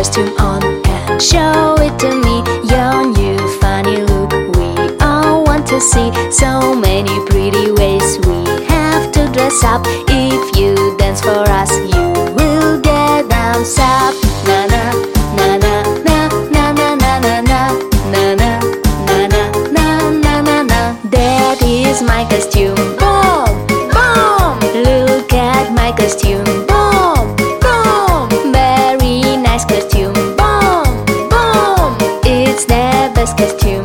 costume on and show it to me. Your new funny look, we all want to see. So many pretty ways we have to dress up. If you dance for us, you will get thumbs up. Na na na na na na na na na na na na na na na na na. That is my costume. Boom boom. Look at my costume. this, cause two